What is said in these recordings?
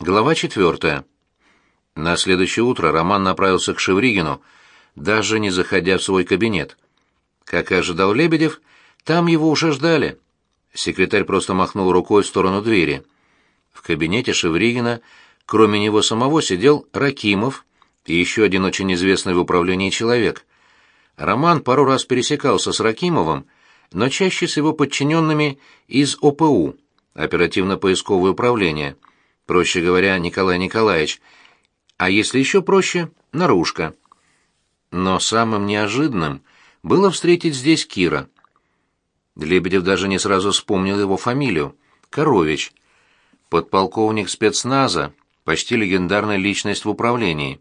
Глава четвертая. На следующее утро Роман направился к Шевригину, даже не заходя в свой кабинет. Как и ожидал Лебедев, там его уже ждали. Секретарь просто махнул рукой в сторону двери. В кабинете Шевригина, кроме него самого, сидел Ракимов и еще один очень известный в управлении человек. Роман пару раз пересекался с Ракимовым, но чаще с его подчиненными из ОПУ, оперативно-поисковое управление – проще говоря, Николай Николаевич, а если еще проще, Нарушка. Но самым неожиданным было встретить здесь Кира. Лебедев даже не сразу вспомнил его фамилию — Корович. Подполковник спецназа, почти легендарная личность в управлении.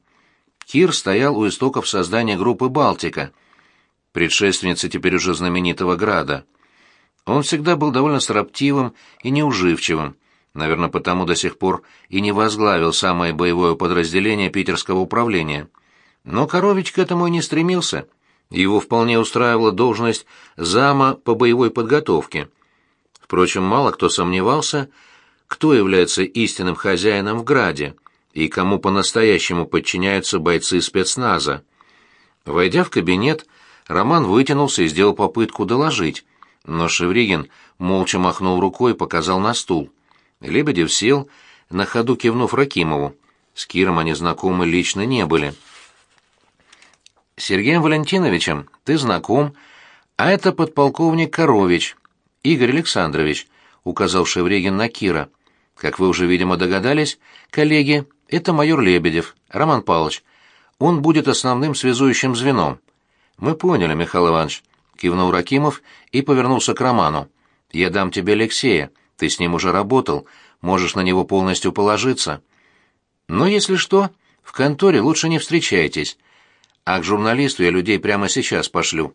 Кир стоял у истоков создания группы «Балтика», предшественницы теперь уже знаменитого «Града». Он всегда был довольно строптивым и неуживчивым, Наверное, потому до сих пор и не возглавил самое боевое подразделение питерского управления. Но Корович к этому и не стремился. Его вполне устраивала должность зама по боевой подготовке. Впрочем, мало кто сомневался, кто является истинным хозяином в Граде и кому по-настоящему подчиняются бойцы спецназа. Войдя в кабинет, Роман вытянулся и сделал попытку доложить, но Шевригин молча махнул рукой и показал на стул. Лебедев сел, на ходу кивнув Ракимову. С Киром они знакомы лично не были. «Сергеем Валентиновичем ты знаком, а это подполковник Корович, Игорь Александрович», — указал Шевригин на Кира. «Как вы уже, видимо, догадались, коллеги, это майор Лебедев, Роман Павлович. Он будет основным связующим звеном». «Мы поняли, Михаил Иванович», — кивнул Ракимов и повернулся к Роману. «Я дам тебе Алексея. Ты с ним уже работал, можешь на него полностью положиться. Но если что, в конторе лучше не встречайтесь. А к журналисту я людей прямо сейчас пошлю.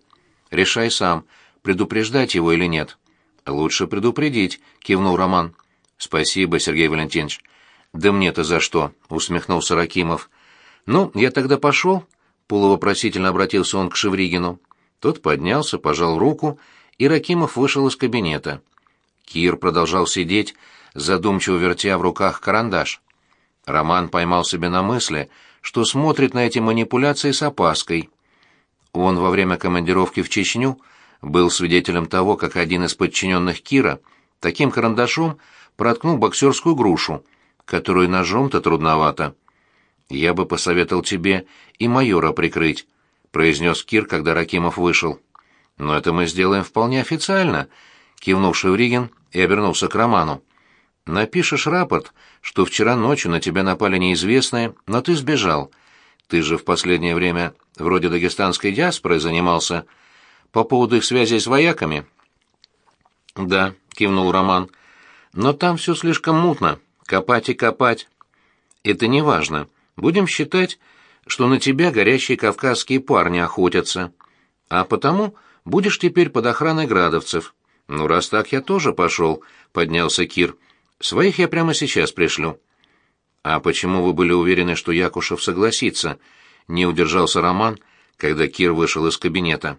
Решай сам, предупреждать его или нет. Лучше предупредить, кивнул Роман. Спасибо, Сергей Валентинович. Да мне-то за что, усмехнулся Ракимов. Ну, я тогда пошел. полувопросительно обратился он к Шевригину. Тот поднялся, пожал руку, и Ракимов вышел из кабинета. Кир продолжал сидеть, задумчиво вертя в руках карандаш. Роман поймал себя на мысли, что смотрит на эти манипуляции с опаской. Он во время командировки в Чечню был свидетелем того, как один из подчиненных Кира таким карандашом проткнул боксерскую грушу, которую ножом-то трудновато. «Я бы посоветовал тебе и майора прикрыть», — произнес Кир, когда Ракимов вышел. «Но это мы сделаем вполне официально», — кивнул Шевригин и обернулся к Роману. «Напишешь рапорт, что вчера ночью на тебя напали неизвестные, но ты сбежал. Ты же в последнее время вроде дагестанской диаспорой занимался. По поводу их связи с вояками?» «Да», — кивнул Роман. «Но там все слишком мутно. Копать и копать. Это не важно. Будем считать, что на тебя горящие кавказские парни охотятся. А потому будешь теперь под охраной градовцев. «Ну, раз так, я тоже пошел», — поднялся Кир. «Своих я прямо сейчас пришлю». «А почему вы были уверены, что Якушев согласится?» — не удержался Роман, когда Кир вышел из кабинета.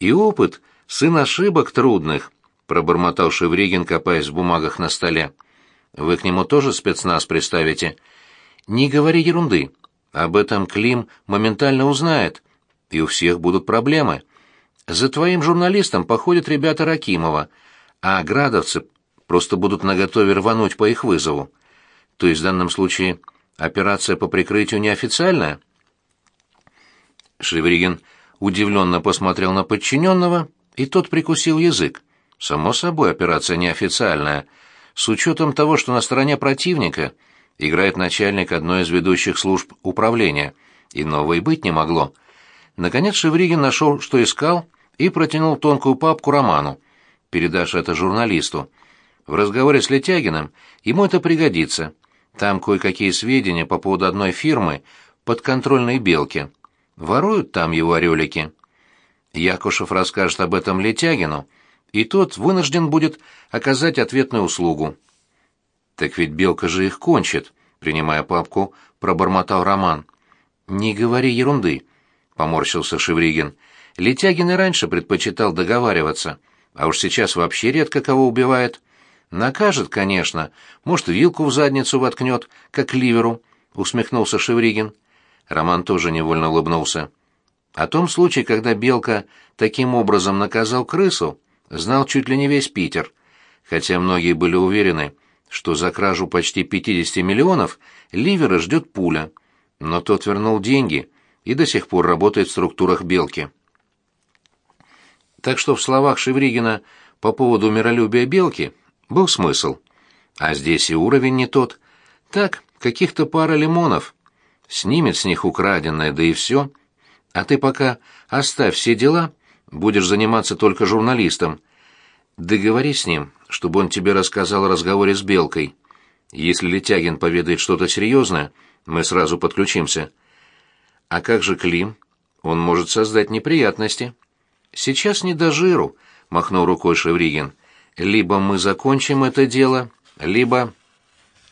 «И опыт, сын ошибок трудных», — пробормотал Шевригин, копаясь в бумагах на столе. «Вы к нему тоже спецназ представите?» «Не говори ерунды. Об этом Клим моментально узнает, и у всех будут проблемы». За твоим журналистом походят ребята Ракимова, а градовцы просто будут наготове рвануть по их вызову. То есть в данном случае операция по прикрытию неофициальная? Шевригин удивленно посмотрел на подчиненного, и тот прикусил язык. Само собой, операция неофициальная, с учетом того, что на стороне противника играет начальник одной из ведущих служб управления. И быть не могло. Наконец Шевригин нашел, что искал, и протянул тонкую папку Роману. «Передашь это журналисту. В разговоре с Летягиным ему это пригодится. Там кое-какие сведения по поводу одной фирмы подконтрольной белки. Воруют там его орелики». Якушев расскажет об этом Летягину, и тот вынужден будет оказать ответную услугу. «Так ведь белка же их кончит», — принимая папку, пробормотал Роман. «Не говори ерунды», — поморщился Шевригин. Летягин и раньше предпочитал договариваться, а уж сейчас вообще редко кого убивает. Накажет, конечно. Может, вилку в задницу воткнет, как ливеру, — усмехнулся Шевригин. Роман тоже невольно улыбнулся. О том случае, когда Белка таким образом наказал крысу, знал чуть ли не весь Питер, хотя многие были уверены, что за кражу почти 50 миллионов Ливера ждет пуля, но тот вернул деньги и до сих пор работает в структурах Белки. Так что в словах Шевригина по поводу миролюбия Белки был смысл. А здесь и уровень не тот. Так, каких-то пара лимонов. Снимет с них украденное, да и все. А ты пока оставь все дела, будешь заниматься только журналистом. Договорись с ним, чтобы он тебе рассказал о разговоре с Белкой. Если Летягин поведает что-то серьезное, мы сразу подключимся. А как же Клим? Он может создать неприятности. Сейчас не до жиру, махнул рукой Шевригин. Либо мы закончим это дело, либо...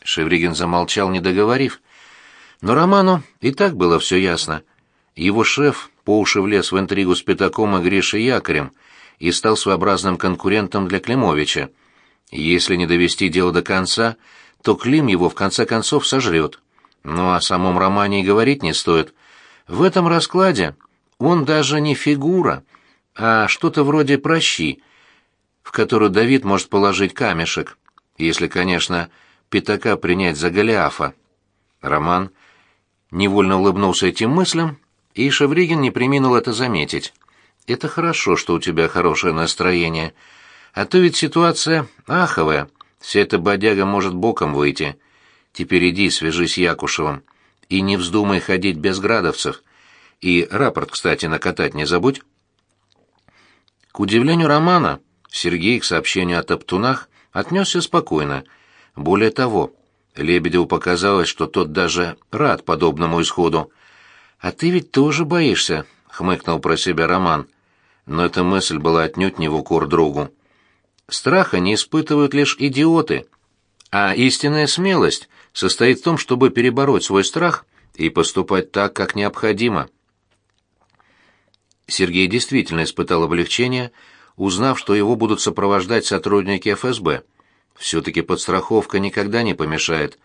Шевригин замолчал, не договорив. Но Роману и так было все ясно. Его шеф по уши влез в интригу с Пятаком и Гришей Якорем и стал своеобразным конкурентом для Климовича. Если не довести дело до конца, то Клим его в конце концов сожрет. Ну, о самом романе и говорить не стоит. В этом раскладе он даже не фигура, а что-то вроде прощи, в которую Давид может положить камешек, если, конечно, пятака принять за Голиафа. Роман невольно улыбнулся этим мыслям, и Шевригин не приминул это заметить. «Это хорошо, что у тебя хорошее настроение. А то ведь ситуация аховая, вся эта бодяга может боком выйти. Теперь иди, свяжись с Якушевым. И не вздумай ходить без градовцев. И рапорт, кстати, накатать не забудь». К удивлению Романа, Сергей к сообщению о топтунах отнесся спокойно. Более того, Лебедеву показалось, что тот даже рад подобному исходу. «А ты ведь тоже боишься», — хмыкнул про себя Роман. Но эта мысль была отнюдь не в укор другу. Страха не испытывают лишь идиоты, а истинная смелость состоит в том, чтобы перебороть свой страх и поступать так, как необходимо. Сергей действительно испытал облегчение, узнав, что его будут сопровождать сотрудники ФСБ. Все-таки подстраховка никогда не помешает.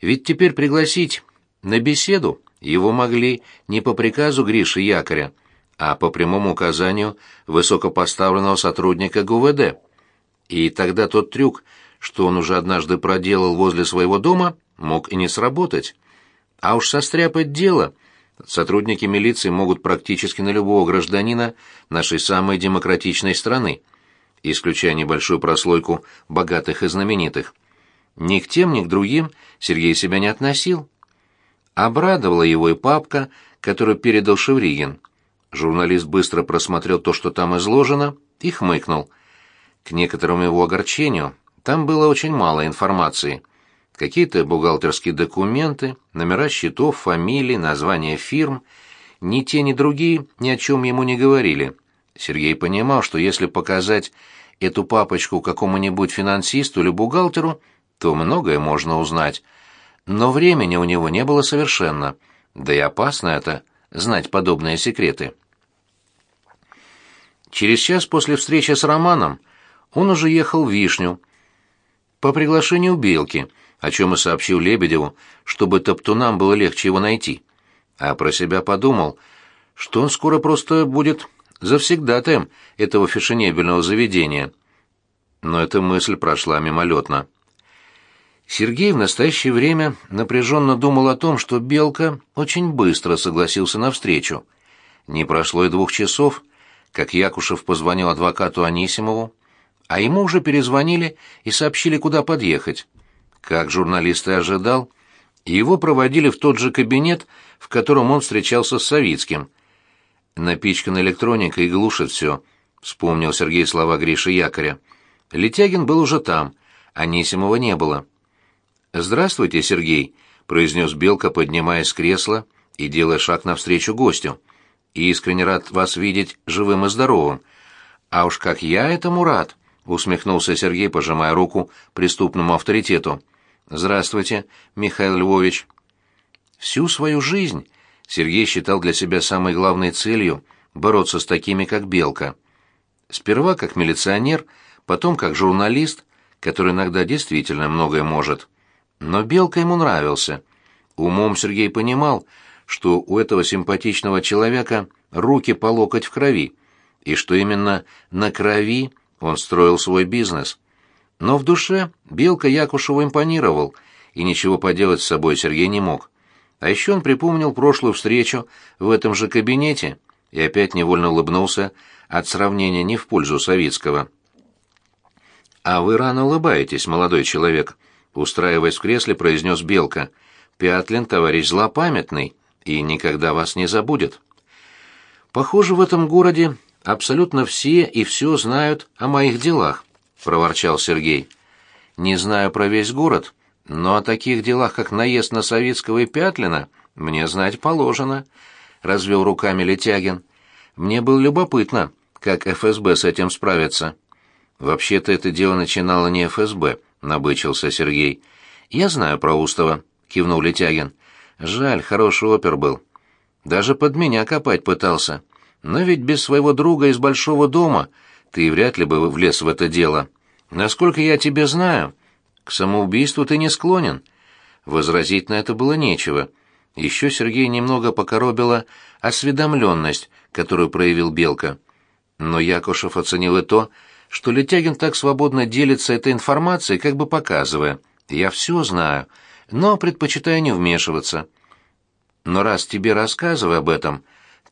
Ведь теперь пригласить на беседу его могли не по приказу Гриши Якоря, а по прямому указанию высокопоставленного сотрудника ГУВД. И тогда тот трюк, что он уже однажды проделал возле своего дома, мог и не сработать. А уж состряпать дело — сотрудники милиции могут практически на любого гражданина нашей самой демократичной страны, исключая небольшую прослойку богатых и знаменитых. Ни к тем, ни к другим Сергей себя не относил. Обрадовала его и папка, которую передал Шевригин. Журналист быстро просмотрел то, что там изложено, и хмыкнул. К некоторому его огорчению там было очень мало информации – какие-то бухгалтерские документы, номера счетов, фамилии, названия фирм. Ни те, ни другие ни о чем ему не говорили. Сергей понимал, что если показать эту папочку какому-нибудь финансисту или бухгалтеру, то многое можно узнать. Но времени у него не было совершенно, да и опасно это — знать подобные секреты. Через час после встречи с Романом он уже ехал в Вишню по приглашению Белки — о чем и сообщил Лебедеву, чтобы топтунам было легче его найти. А про себя подумал, что он скоро просто будет завсегдатаем этого фешенебельного заведения. Но эта мысль прошла мимолетно. Сергей в настоящее время напряженно думал о том, что Белка очень быстро согласился на встречу. Не прошло и двух часов, как Якушев позвонил адвокату Анисимову, а ему уже перезвонили и сообщили, куда подъехать. Как журналист и ожидал, его проводили в тот же кабинет, в котором он встречался с Савицким. «Напичкана электроника и глушит все», — вспомнил Сергей слова Гриши Якоря. Летягин был уже там, а Нисимова не было. «Здравствуйте, Сергей», — произнес Белка, поднимаясь с кресла и делая шаг навстречу гостю. «Искренне рад вас видеть живым и здоровым. А уж как я этому рад!» — усмехнулся Сергей, пожимая руку преступному авторитету. «Здравствуйте, Михаил Львович». Всю свою жизнь Сергей считал для себя самой главной целью бороться с такими, как Белка. Сперва как милиционер, потом как журналист, который иногда действительно многое может. Но Белка ему нравился. Умом Сергей понимал, что у этого симпатичного человека руки по локоть в крови, и что именно на крови он строил свой бизнес. Но в душе Белка Якушеву импонировал, и ничего поделать с собой Сергей не мог. А еще он припомнил прошлую встречу в этом же кабинете и опять невольно улыбнулся от сравнения не в пользу Савицкого. «А вы рано улыбаетесь, молодой человек», — устраиваясь в кресле, произнес Белка. «Пятлин — товарищ злопамятный и никогда вас не забудет». «Похоже, в этом городе абсолютно все и все знают о моих делах», — проворчал Сергей. «Не знаю про весь город, но о таких делах, как наезд на Советского и Пятлина, мне знать положено», — развел руками Летягин. «Мне было любопытно, как ФСБ с этим справится». «Вообще-то это дело начинало не ФСБ», — набычился Сергей. «Я знаю про Устова», — кивнул Летягин. «Жаль, хороший опер был. Даже под меня копать пытался. Но ведь без своего друга из большого дома ты вряд ли бы влез в это дело. Насколько я тебя знаю, к самоубийству ты не склонен». Возразить на это было нечего. Еще Сергей немного покоробила осведомленность, которую проявил Белка. Но Якушев оценил и то, что Летягин так свободно делится этой информацией, как бы показывая, «Я все знаю, но предпочитаю не вмешиваться». Но раз тебе рассказываю об этом,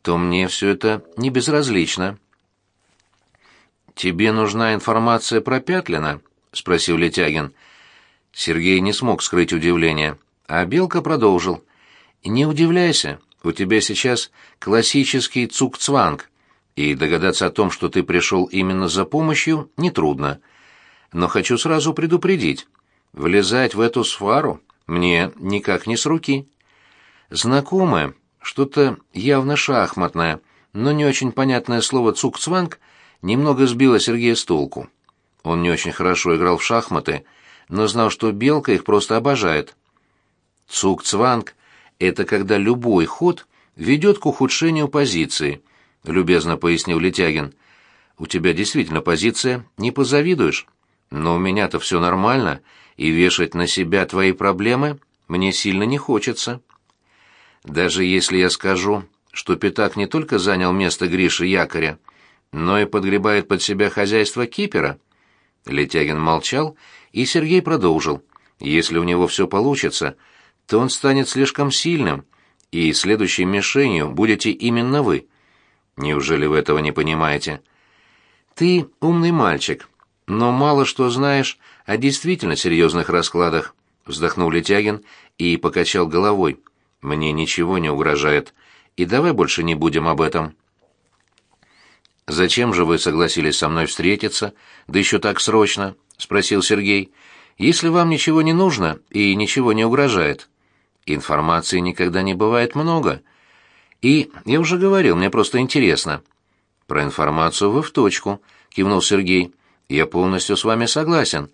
то мне все это не безразлично. «Тебе нужна информация про Пятлина?» — спросил Летягин. Сергей не смог скрыть удивление, а Белка продолжил. «Не удивляйся, у тебя сейчас классический цукцванг, и догадаться о том, что ты пришел именно за помощью, нетрудно. Но хочу сразу предупредить, влезать в эту сфару мне никак не с руки. Знакомое, что-то явно шахматное, но не очень понятное слово «цукцванг» немного сбило Сергея с толку. Он не очень хорошо играл в шахматы, но знал, что белка их просто обожает. Цукцванг — это когда любой ход ведет к ухудшению позиции —— любезно пояснил Летягин. «У тебя действительно позиция, не позавидуешь. Но у меня-то все нормально, и вешать на себя твои проблемы мне сильно не хочется. Даже если я скажу, что Пятак не только занял место Гриши Якоря, но и подгребает под себя хозяйство Кипера». Летягин молчал, и Сергей продолжил. «Если у него все получится, то он станет слишком сильным, и следующей мишенью будете именно вы». Неужели вы этого не понимаете? Ты умный мальчик, но мало что знаешь о действительно серьезных раскладах, вздохнул Летягин и покачал головой. Мне ничего не угрожает, и давай больше не будем об этом. Зачем же вы согласились со мной встретиться, да еще так срочно, спросил Сергей. Если вам ничего не нужно и ничего не угрожает. Информации никогда не бывает много. И, я уже говорил, мне просто интересно. Про информацию вы в точку, кивнул Сергей. Я полностью с вами согласен.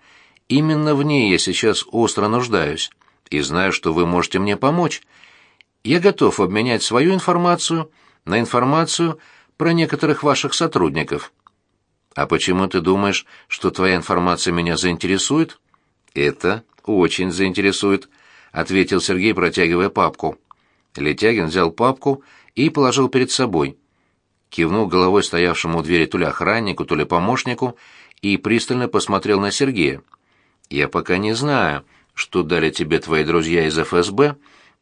Именно в ней я сейчас остро нуждаюсь и знаю, что вы можете мне помочь. Я готов обменять свою информацию на информацию про некоторых ваших сотрудников. А почему ты думаешь, что твоя информация меня заинтересует? Это очень заинтересует, ответил Сергей, протягивая папку. Летягин взял папку и положил перед собой. Кивнул головой стоявшему у двери то ли охраннику, то ли помощнику и пристально посмотрел на Сергея. «Я пока не знаю, что дали тебе твои друзья из ФСБ,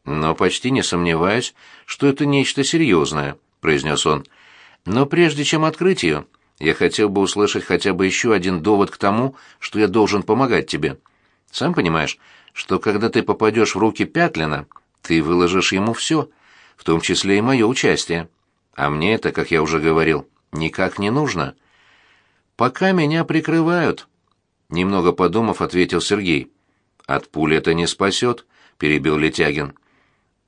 но почти не сомневаюсь, что это нечто серьезное», — произнес он. «Но прежде чем открыть ее, я хотел бы услышать хотя бы еще один довод к тому, что я должен помогать тебе. Сам понимаешь, что когда ты попадешь в руки Пятлина, ты выложишь ему все, в том числе и мое участие. А мне это, как я уже говорил, никак не нужно. Пока меня прикрывают, немного подумав, ответил Сергей. От пули это не спасет, перебил Летягин.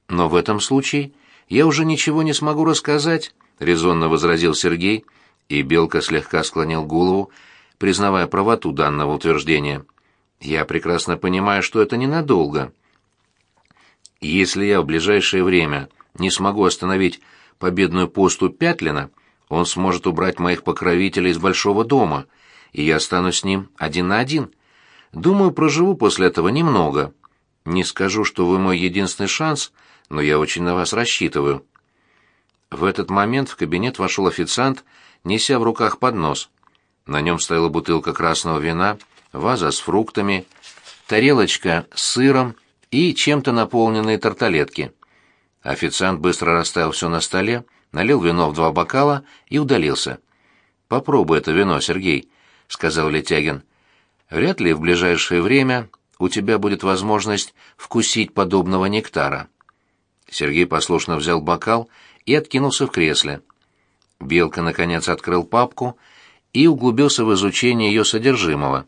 Но в этом случае я уже ничего не смогу рассказать, резонно возразил Сергей, и Белка слегка склонил голову, признавая правоту данного утверждения. Я прекрасно понимаю, что это ненадолго. Если я в ближайшее время не смогу остановить победную посту Пятлина, он сможет убрать моих покровителей из большого дома, и я останусь с ним один на один. Думаю, проживу после этого немного. Не скажу, что вы мой единственный шанс, но я очень на вас рассчитываю». В этот момент в кабинет вошел официант, неся в руках поднос. На нем стояла бутылка красного вина, ваза с фруктами, тарелочка с сыром и чем-то наполненные тарталетки. Официант быстро расставил все на столе, налил вино в два бокала и удалился. «Попробуй это вино, Сергей», — сказал Летягин. «Вряд ли в ближайшее время у тебя будет возможность вкусить подобного нектара». Сергей послушно взял бокал и откинулся в кресле. Белка, наконец, открыл папку и углубился в изучение ее содержимого.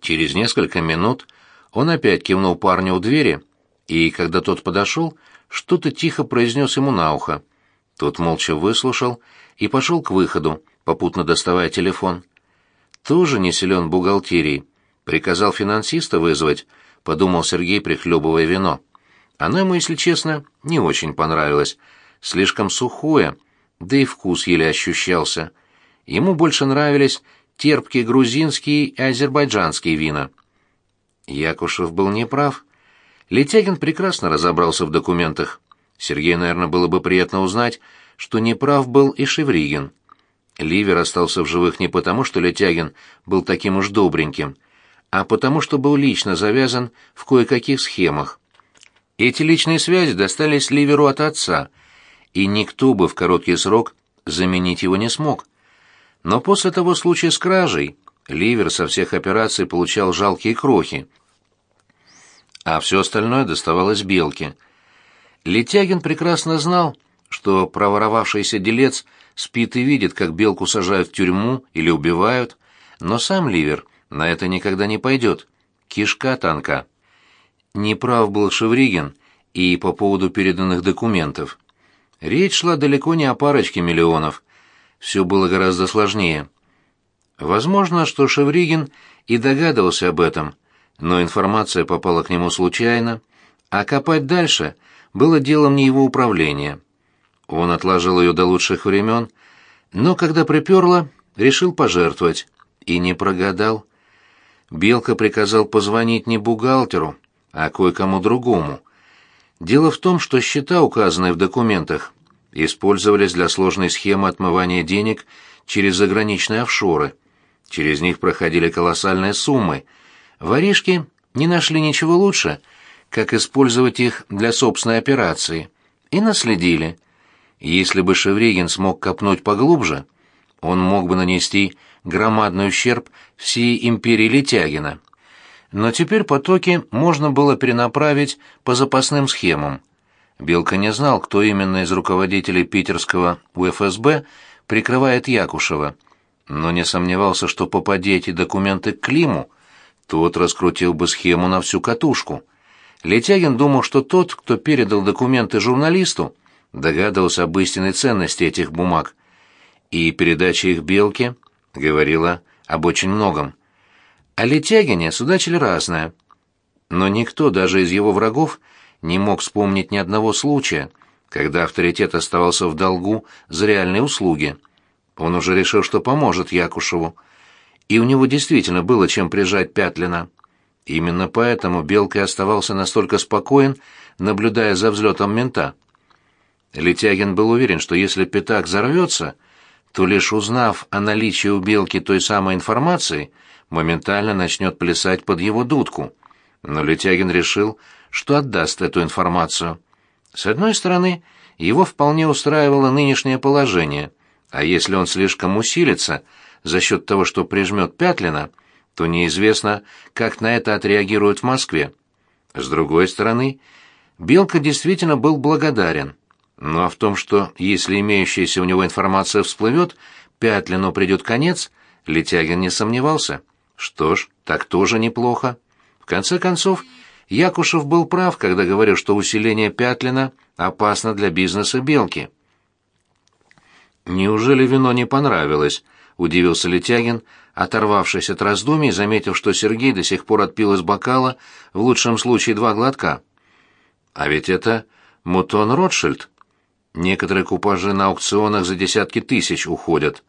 Через несколько минут он опять кивнул парню у двери, и, когда тот подошел, что-то тихо произнес ему на ухо. Тот молча выслушал и пошел к выходу, попутно доставая телефон. Тоже не силен бухгалтерии. Приказал финансиста вызвать, подумал Сергей, прихлебывая вино. Оно ему, если честно, не очень понравилось. Слишком сухое, да и вкус еле ощущался. Ему больше нравились терпкие грузинские и азербайджанские вина. Якушев был неправ. Летягин прекрасно разобрался в документах. Сергею, наверное, было бы приятно узнать, что неправ был и Шевригин. Ливер остался в живых не потому, что Летягин был таким уж добреньким, а потому, что был лично завязан в кое-каких схемах. Эти личные связи достались Ливеру от отца, и никто бы в короткий срок заменить его не смог. Но после того случая с кражей Ливер со всех операций получал жалкие крохи, а все остальное доставалось Белке. Летягин прекрасно знал, что проворовавшийся делец спит и видит, как Белку сажают в тюрьму или убивают, но сам Ливер на это никогда не пойдет. Кишка танка. Неправ был Шевригин и по поводу переданных документов. Речь шла далеко не о парочке миллионов. Все было гораздо сложнее. Возможно, что Шевригин и догадывался об этом, но информация попала к нему случайно, а копать дальше было делом не его управления. Он отложил ее до лучших времен, но когда приперло, решил пожертвовать. И не прогадал. Белка приказал позвонить не бухгалтеру, а кое-кому другому. Дело в том, что счета, указанные в документах, использовались для сложной схемы отмывания денег через заграничные офшоры. Через них проходили колоссальные суммы. Воришки не нашли ничего лучше, как использовать их для собственной операции, и наследили. Если бы Шевригин смог копнуть поглубже, он мог бы нанести громадный ущерб всей империи Летягина. Но теперь потоки можно было перенаправить по запасным схемам. Белка не знал, кто именно из руководителей питерского УФСБ прикрывает Якушева, но не сомневался, что попади эти документы к Климу, тот раскрутил бы схему на всю катушку. Летягин думал, что тот, кто передал документы журналисту, догадывался об истинной ценности этих бумаг, и передача их Белке говорила об очень многом. О Летягине судачили разное, но никто, даже из его врагов, не мог вспомнить ни одного случая, когда авторитет оставался в долгу за реальные услуги. Он уже решил, что поможет Якушеву, и у него действительно было чем прижать Пятлина. Именно поэтому Белка оставался настолько спокоен, наблюдая за взлетом мента. Летягин был уверен, что если пятак взорвется, то лишь узнав о наличии у Белки той самой информации, моментально начнет плясать под его дудку. Но Летягин решил, что отдаст эту информацию. С одной стороны, его вполне устраивало нынешнее положение, а если он слишком усилится за счет того, что прижмет Пятлина, то неизвестно, как на это отреагируют в Москве. С другой стороны, Белка действительно был благодарен – ну а в том, что если имеющаяся у него информация всплывет, Пятлину придет конец, Летягин не сомневался. Что ж, так тоже неплохо. В конце концов, Якушев был прав, когда говорил, что усиление Пятлина опасно для бизнеса Белки. «Неужели вино не понравилось?» — удивился Летягин, оторвавшись от раздумий, заметив, что Сергей до сих пор отпил из бокала, в лучшем случае два глотка. «А ведь это Мутон Ротшильд», Некоторые купажи на аукционах за десятки тысяч уходят.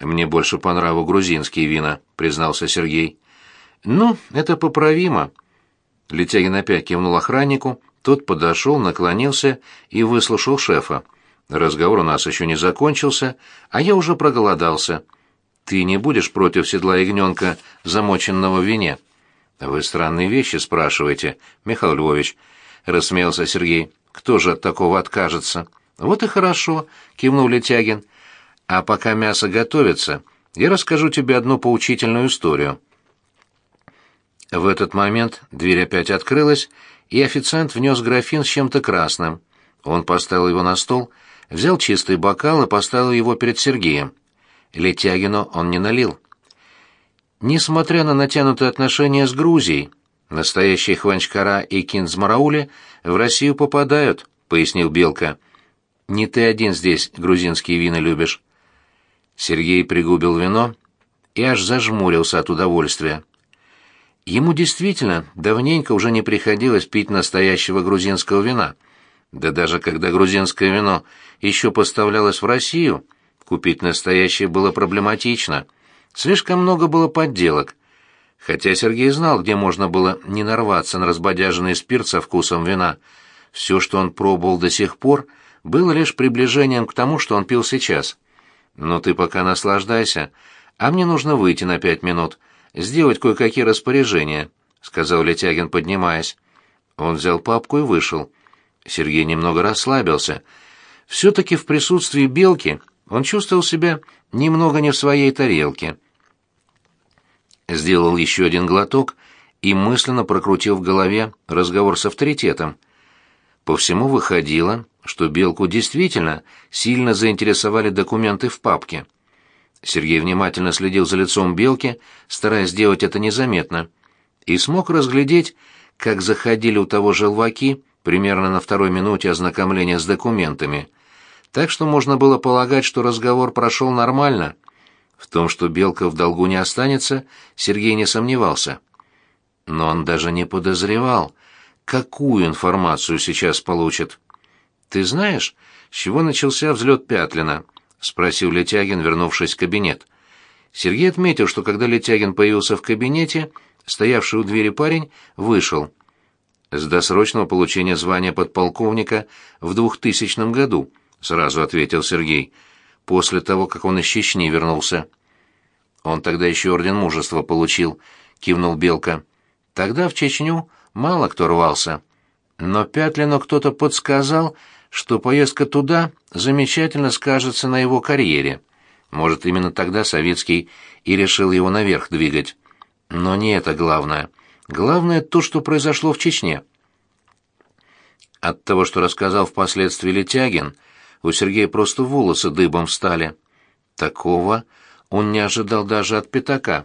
Мне больше по нраву грузинские вина, признался Сергей. Ну, это поправимо. Летягин опять кивнул охраннику, тот подошел, наклонился и выслушал шефа. Разговор у нас еще не закончился, а я уже проголодался. Ты не будешь против седла ягненка, замоченного в вине? Вы странные вещи спрашиваете, Михаил Львович, рассмеялся Сергей. Кто же от такого откажется? Вот и хорошо, кивнул Летягин. А пока мясо готовится, я расскажу тебе одну поучительную историю. В этот момент дверь опять открылась, и официант внес графин с чем-то красным. Он поставил его на стол, взял чистый бокал и поставил его перед Сергеем. Летягину он не налил. Несмотря на натянутые отношения с Грузией, настоящие Хванчкара и Кинзмараули в Россию попадают, пояснил Белка. Не ты один здесь грузинские вина любишь. Сергей пригубил вино и аж зажмурился от удовольствия. Ему действительно давненько уже не приходилось пить настоящего грузинского вина. Да даже когда грузинское вино еще поставлялось в Россию, купить настоящее было проблематично. Слишком много было подделок. Хотя Сергей знал, где можно было не нарваться на разбодяженный спирт со вкусом вина. Все, что он пробовал до сих пор, было лишь приближением к тому, что он пил сейчас. «Но ты пока наслаждайся, а мне нужно выйти на пять минут», сделать кое-какие распоряжения», — сказал Летягин, поднимаясь. Он взял папку и вышел. Сергей немного расслабился. Все-таки в присутствии Белки он чувствовал себя немного не в своей тарелке. Сделал еще один глоток и мысленно прокрутил в голове разговор с авторитетом. По всему выходило, что Белку действительно сильно заинтересовали документы в папке. Сергей внимательно следил за лицом белки, стараясь сделать это незаметно, и смог разглядеть, как заходили у того желваки примерно на второй минуте ознакомления с документами. Так что можно было полагать, что разговор прошел нормально. В том, что Белка в долгу не останется, Сергей не сомневался. Но он даже не подозревал, какую информацию сейчас получит. «Ты знаешь, с чего начался взлет Пятлина?» — спросил Летягин, вернувшись в кабинет. Сергей отметил, что когда Летягин появился в кабинете, стоявший у двери парень вышел. «С досрочного получения звания подполковника в двухтысячном году», — сразу ответил Сергей, после того, как он из Чечни вернулся. «Он тогда еще орден мужества получил», — кивнул Белка. «Тогда в Чечню мало кто рвался. Но Пятлину кто-то подсказал, что поездка туда замечательно скажется на его карьере. Может, именно тогда Советский и решил его наверх двигать. Но не это главное. Главное то, что произошло в Чечне. От того, что рассказал впоследствии Летягин, у Сергея просто волосы дыбом встали. Такого он не ожидал даже от пятака.